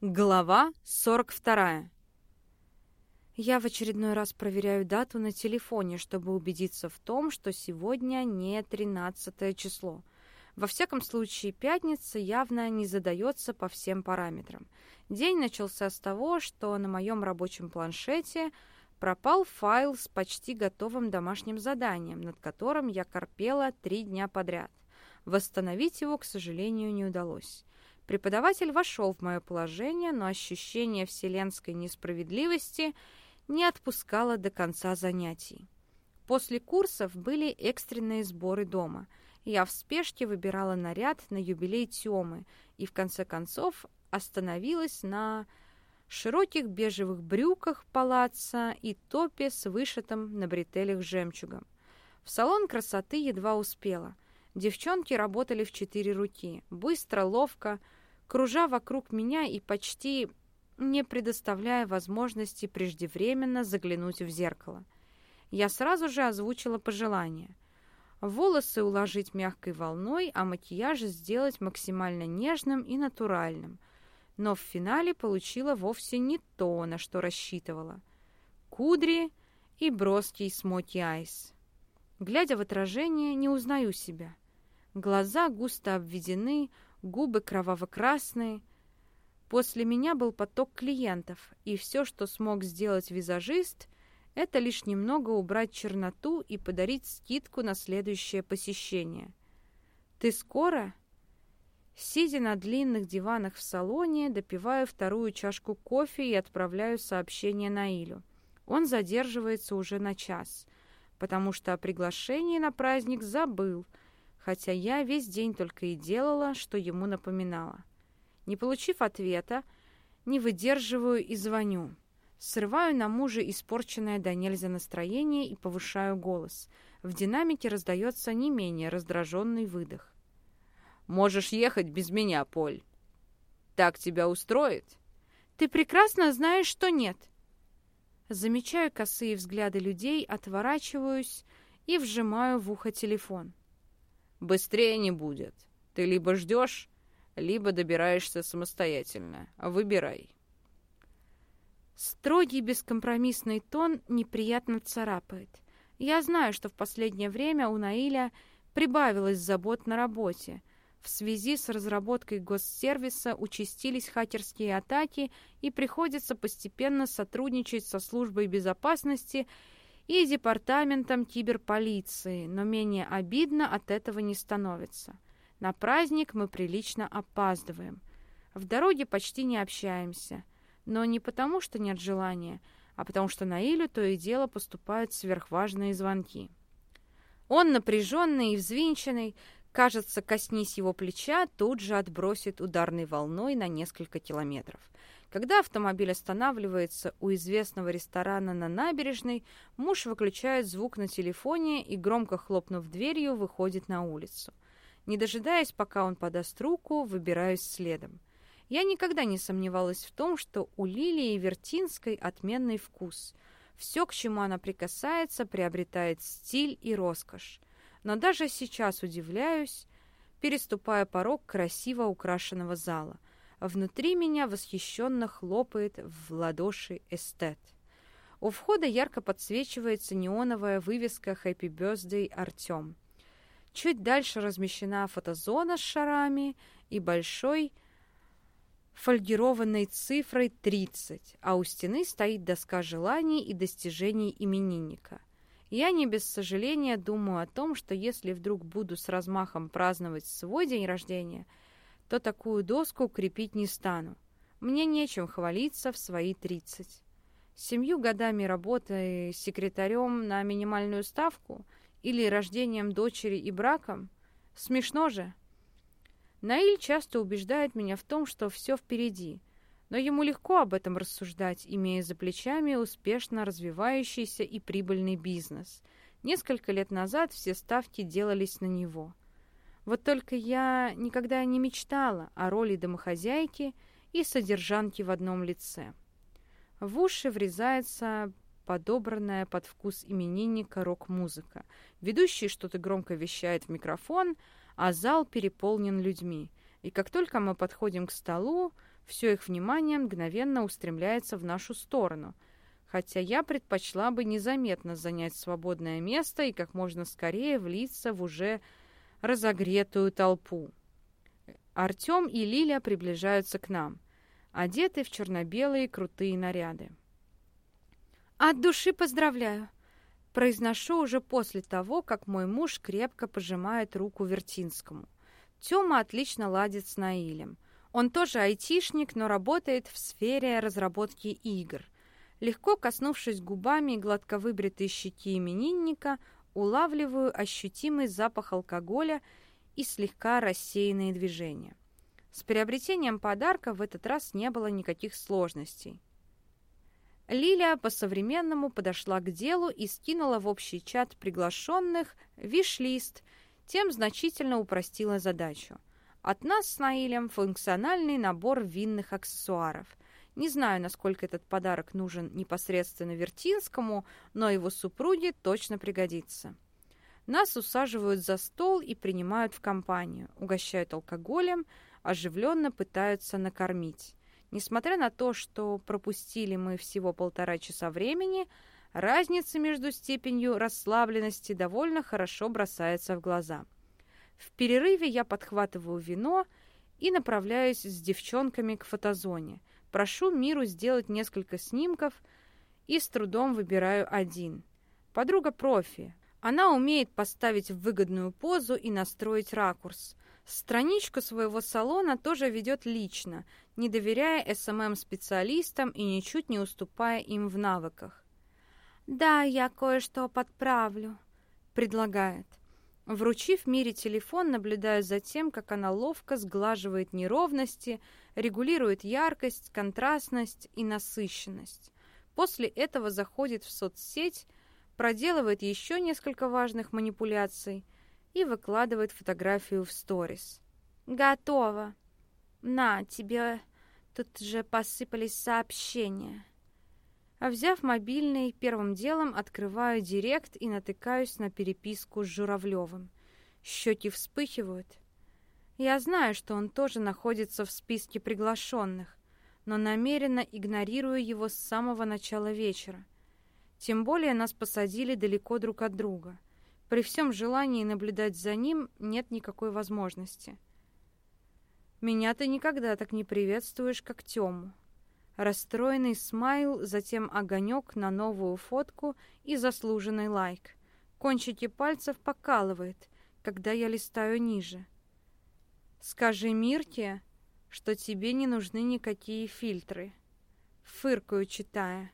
Глава 42. Я в очередной раз проверяю дату на телефоне, чтобы убедиться в том, что сегодня не 13 число. Во всяком случае, пятница явно не задается по всем параметрам. День начался с того, что на моем рабочем планшете пропал файл с почти готовым домашним заданием, над которым я корпела три дня подряд. Восстановить его, к сожалению, не удалось. Преподаватель вошел в мое положение, но ощущение вселенской несправедливости не отпускало до конца занятий. После курсов были экстренные сборы дома. Я в спешке выбирала наряд на юбилей Тёмы и в конце концов остановилась на широких бежевых брюках палаца и топе с вышитым на бретелях жемчугом. В салон красоты едва успела. Девчонки работали в четыре руки, быстро, ловко, кружа вокруг меня и почти не предоставляя возможности преждевременно заглянуть в зеркало. Я сразу же озвучила пожелание. Волосы уложить мягкой волной, а макияж сделать максимально нежным и натуральным. Но в финале получила вовсе не то, на что рассчитывала. Кудри и броский смоки айс. Глядя в отражение, не узнаю себя. Глаза густо обведены, губы кроваво-красные. После меня был поток клиентов, и все, что смог сделать визажист, это лишь немного убрать черноту и подарить скидку на следующее посещение. «Ты скоро?» Сидя на длинных диванах в салоне, допиваю вторую чашку кофе и отправляю сообщение Наилю. Он задерживается уже на час, потому что о приглашении на праздник забыл – хотя я весь день только и делала, что ему напоминала. Не получив ответа, не выдерживаю и звоню. Срываю на мужа испорченное до нельзя настроение и повышаю голос. В динамике раздается не менее раздраженный выдох. «Можешь ехать без меня, Поль. Так тебя устроит?» «Ты прекрасно знаешь, что нет». Замечаю косые взгляды людей, отворачиваюсь и вжимаю в ухо телефон. Быстрее не будет. Ты либо ждешь, либо добираешься самостоятельно. Выбирай. Строгий бескомпромиссный тон неприятно царапает. Я знаю, что в последнее время у Наиля прибавилось забот на работе. В связи с разработкой госсервиса участились хакерские атаки и приходится постепенно сотрудничать со службой безопасности и департаментом киберполиции, но менее обидно от этого не становится. На праздник мы прилично опаздываем. В дороге почти не общаемся. Но не потому, что нет желания, а потому что на Илю то и дело поступают сверхважные звонки. Он напряженный и взвинченный, кажется, коснись его плеча, тут же отбросит ударной волной на несколько километров – когда автомобиль останавливается у известного ресторана на набережной, муж выключает звук на телефоне и, громко хлопнув дверью, выходит на улицу. Не дожидаясь, пока он подаст руку, выбираюсь следом. Я никогда не сомневалась в том, что у Лилии Вертинской отменный вкус. Все, к чему она прикасается, приобретает стиль и роскошь. Но даже сейчас удивляюсь, переступая порог красиво украшенного зала – Внутри меня восхищенно хлопает в ладоши эстет. У входа ярко подсвечивается неоновая вывеска «Happy Birthday Артем». Чуть дальше размещена фотозона с шарами и большой фольгированной цифрой 30, а у стены стоит доска желаний и достижений именинника. Я не без сожаления думаю о том, что если вдруг буду с размахом праздновать свой день рождения – то такую доску крепить не стану. Мне нечем хвалиться в свои тридцать. Семью годами работы секретарем на минимальную ставку или рождением дочери и браком? Смешно же. Наиль часто убеждает меня в том, что все впереди, но ему легко об этом рассуждать, имея за плечами успешно развивающийся и прибыльный бизнес. Несколько лет назад все ставки делались на него – вот только я никогда не мечтала о роли домохозяйки и содержанки в одном лице. В уши врезается подобранная под вкус именинника рок-музыка. Ведущий что-то громко вещает в микрофон, а зал переполнен людьми. И как только мы подходим к столу, Все их внимание мгновенно устремляется в нашу сторону, хотя я предпочла бы незаметно занять свободное место и как можно скорее влиться в уже разогретую толпу. Артем и Лиля приближаются к нам, одеты в черно-белые крутые наряды. «От души поздравляю!» Произношу уже после того, как мой муж крепко пожимает руку Вертинскому. Тёма отлично ладит с Наилем. Он тоже айтишник, но работает в сфере разработки игр. Легко коснувшись губами гладко выбритой щеки именинника, улавливаю ощутимый запах алкоголя и слегка рассеянные движения. С приобретением подарка в этот раз не было никаких сложностей. Лилия по-современному подошла к делу и скинула в общий чат приглашенных виш-лист, тем значительно упростила задачу. От нас с Наилем функциональный набор винных аксессуаров. Не знаю, насколько этот подарок нужен непосредственно Вертинскому, но его супруге точно пригодится. Нас усаживают за стол и принимают в компанию, угощают алкоголем, оживленно пытаются накормить. Несмотря на то, что пропустили мы всего полтора часа времени, разница между степенью расслабленности довольно хорошо бросается в глаза. В перерыве я подхватываю вино и направляюсь с девчонками к фотозоне. Прошу Миру сделать несколько снимков и с трудом выбираю один. Подруга профи. Она умеет поставить в выгодную позу и настроить ракурс. Страничку своего салона тоже ведет лично, не доверяя СММ-специалистам и ничуть не уступая им в навыках. «Да, я кое-что подправлю», — предлагает. Вручив Мире телефон, наблюдаю за тем, как она ловко сглаживает неровности, регулирует яркость, контрастность и насыщенность. После этого заходит в соцсеть, проделывает еще несколько важных манипуляций — и выкладывает фотографию в сторис. «Готово. На, тебе тут же посыпались сообщения». А взяв мобильный, первым делом открываю директ и натыкаюсь на переписку с Журавлевым. Щеки вспыхивают. Я знаю, что он тоже находится в списке приглашенных, но намеренно игнорирую его с самого начала вечера. Тем более нас посадили далеко друг от друга. При всем желании наблюдать за ним нет никакой возможности. Меня ты никогда так не приветствуешь, как Тему. Расстроенный смайл, затем огонек на новую фотку и заслуженный лайк. Кончики пальцев покалывает, когда я листаю ниже. Скажи Мирке, что тебе не нужны никакие фильтры. Фыркаю, читая.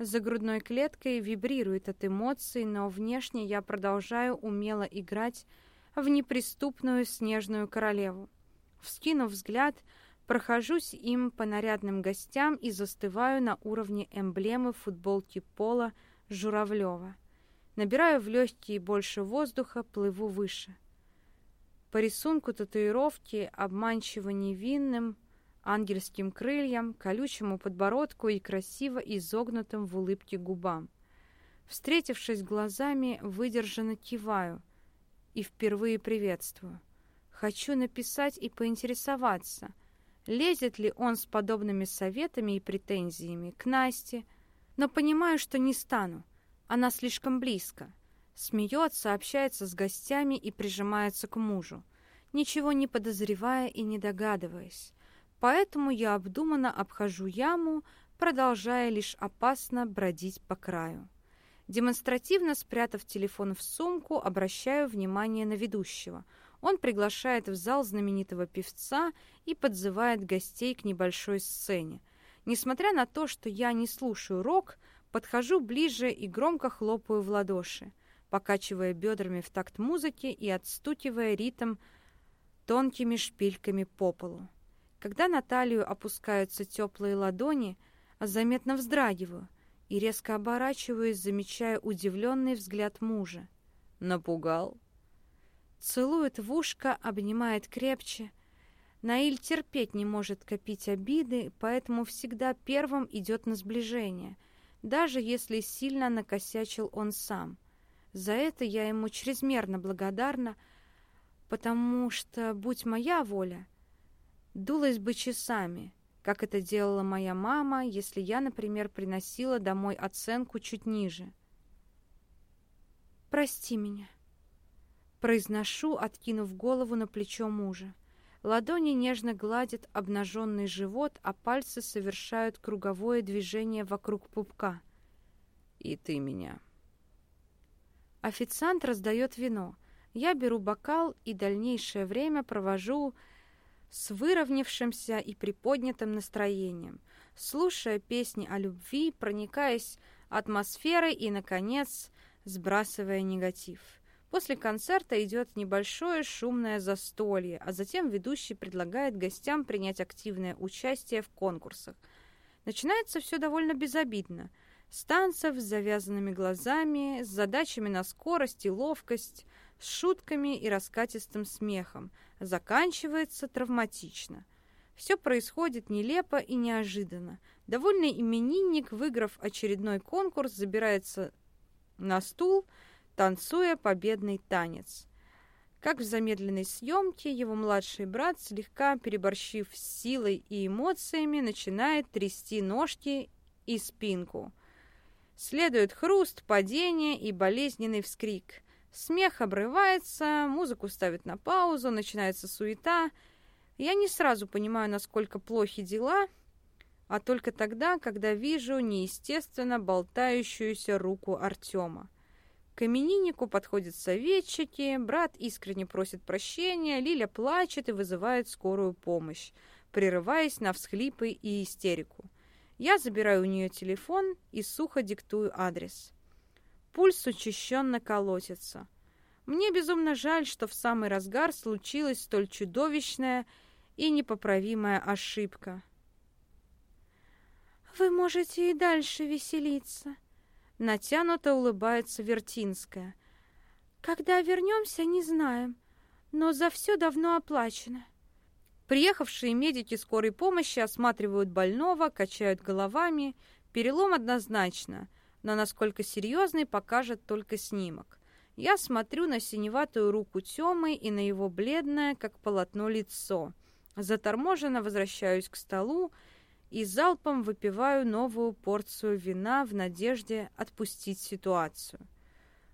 За грудной клеткой вибрирует от эмоций, но внешне я продолжаю умело играть в неприступную снежную королеву. Вскинув взгляд, прохожусь им по нарядным гостям и застываю на уровне эмблемы футболки пола Журавлева. Набираю в легкие больше воздуха, плыву выше. По рисунку татуировки обманчиво невинным – ангельским крыльям, колючему подбородку и красиво изогнутым в улыбке губам. Встретившись глазами, выдержанно киваю и впервые приветствую. Хочу написать и поинтересоваться, лезет ли он с подобными советами и претензиями к Насте, но понимаю, что не стану, она слишком близко. Смеется, общается с гостями и прижимается к мужу, ничего не подозревая и не догадываясь. Поэтому я обдуманно обхожу яму, продолжая лишь опасно бродить по краю. Демонстративно спрятав телефон в сумку, обращаю внимание на ведущего. Он приглашает в зал знаменитого певца и подзывает гостей к небольшой сцене. Несмотря на то, что я не слушаю рок, подхожу ближе и громко хлопаю в ладоши, покачивая бедрами в такт музыки и отстукивая ритм тонкими шпильками по полу. Когда на талию опускаются теплые ладони, заметно вздрагиваю и резко оборачиваюсь, замечая удивленный взгляд мужа. Напугал. Целует в ушко, обнимает крепче. Наиль терпеть не может копить обиды, поэтому всегда первым идет на сближение, даже если сильно накосячил он сам. За это я ему чрезмерно благодарна, потому что, будь моя воля, — дулась бы часами, как это делала моя мама, если я, например, приносила домой оценку чуть ниже. «Прости меня», — произношу, откинув голову на плечо мужа. Ладони нежно гладят обнаженный живот, а пальцы совершают круговое движение вокруг пупка. «И ты меня». Официант раздает вино. Я беру бокал и дальнейшее время провожу с выровнявшимся и приподнятым настроением, слушая песни о любви, проникаясь атмосферой и, наконец, сбрасывая негатив. После концерта идет небольшое шумное застолье, а затем ведущий предлагает гостям принять активное участие в конкурсах. Начинается все довольно безобидно. С танцев с завязанными глазами, с задачами на скорость и ловкость, с шутками и раскатистым смехом. Заканчивается травматично. Все происходит нелепо и неожиданно. Довольный именинник, выиграв очередной конкурс, забирается на стул, танцуя победный танец. Как в замедленной съемке, его младший брат, слегка переборщив силой и эмоциями, начинает трясти ножки и спинку. Следует хруст, падение и болезненный вскрик. Смех обрывается, музыку ставят на паузу, начинается суета. Я не сразу понимаю, насколько плохи дела, а только тогда, когда вижу неестественно болтающуюся руку Артема. К имениннику подходят советчики, брат искренне просит прощения, Лиля плачет и вызывает скорую помощь, прерываясь на всхлипы и истерику. Я забираю у нее телефон и сухо диктую адрес. Пульс учащенно колотится. Мне безумно жаль, что в самый разгар случилась столь чудовищная и непоправимая ошибка. «Вы можете и дальше веселиться», — натянуто улыбается Вертинская. «Когда вернемся, не знаем, но за все давно оплачено». Приехавшие медики скорой помощи осматривают больного, качают головами. Перелом однозначно, но насколько серьезный, покажет только снимок. Я смотрю на синеватую руку Тёмы и на его бледное, как полотно, лицо. Заторможенно возвращаюсь к столу и залпом выпиваю новую порцию вина в надежде отпустить ситуацию.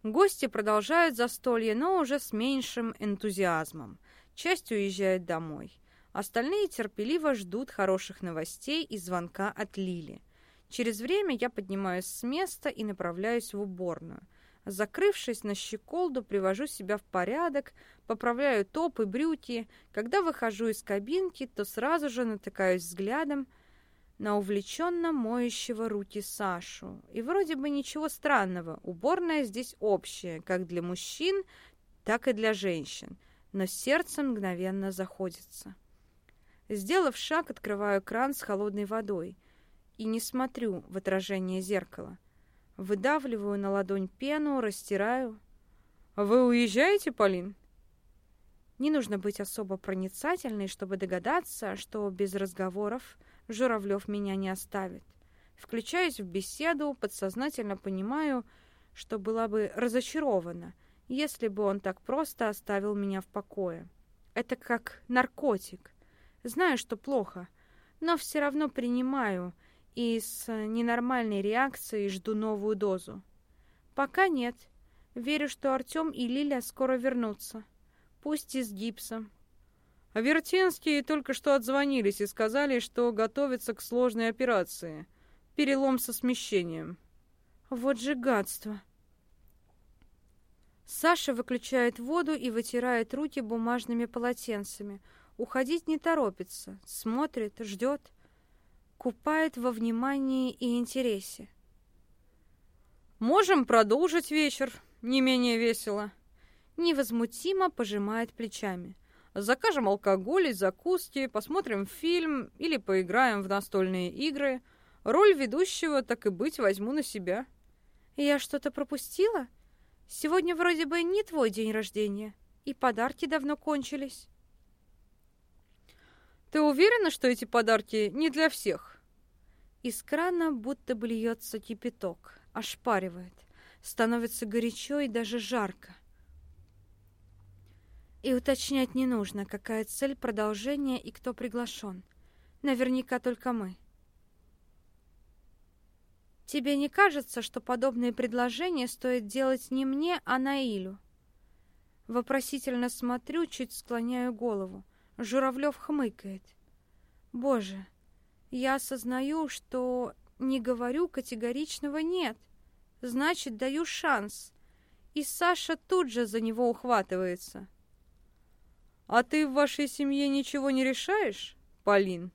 Гости продолжают застолье, но уже с меньшим энтузиазмом. Часть уезжает домой. Остальные терпеливо ждут хороших новостей и звонка от Лили. Через время я поднимаюсь с места и направляюсь в уборную. Закрывшись на щеколду, привожу себя в порядок, поправляю топ и брюки. Когда выхожу из кабинки, то сразу же натыкаюсь взглядом на увлеченно моющего руки Сашу. И вроде бы ничего странного, уборная здесь общая, как для мужчин, так и для женщин, но сердце мгновенно заходится. Сделав шаг, открываю кран с холодной водой и не смотрю в отражение зеркала. Выдавливаю на ладонь пену, растираю. «Вы уезжаете, Полин?» Не нужно быть особо проницательной, чтобы догадаться, что без разговоров Журавлев меня не оставит. Включаюсь в беседу, подсознательно понимаю, что была бы разочарована, если бы он так просто оставил меня в покое. Это как наркотик. Знаю, что плохо, но все равно принимаю и с ненормальной реакцией жду новую дозу. Пока нет. Верю, что Артем и Лиля скоро вернутся. Пусть и с гипсом. А Вертинские только что отзвонились и сказали, что готовятся к сложной операции. Перелом со смещением. Вот же гадство. Саша выключает воду и вытирает руки бумажными полотенцами. Уходить не торопится, смотрит, ждет, купает во внимании и интересе. «Можем продолжить вечер, не менее весело». Невозмутимо пожимает плечами. Закажем алкоголь и закуски, посмотрим фильм или поиграем в настольные игры. Роль ведущего, так и быть, возьму на себя. Я что-то пропустила? Сегодня вроде бы не твой день рождения, и подарки давно кончились. Ты уверена, что эти подарки не для всех? Из крана будто бы льется кипяток, ошпаривает. Становится горячо и даже жарко. И уточнять не нужно, какая цель продолжения и кто приглашен. Наверняка только мы. Тебе не кажется, что подобные предложения стоит делать не мне, а Наилю? Вопросительно смотрю, чуть склоняю голову. Журавлев хмыкает. Боже, я осознаю, что не говорю категоричного «нет». Значит, даю шанс. И Саша тут же за него ухватывается. «А ты в вашей семье ничего не решаешь, Полин?»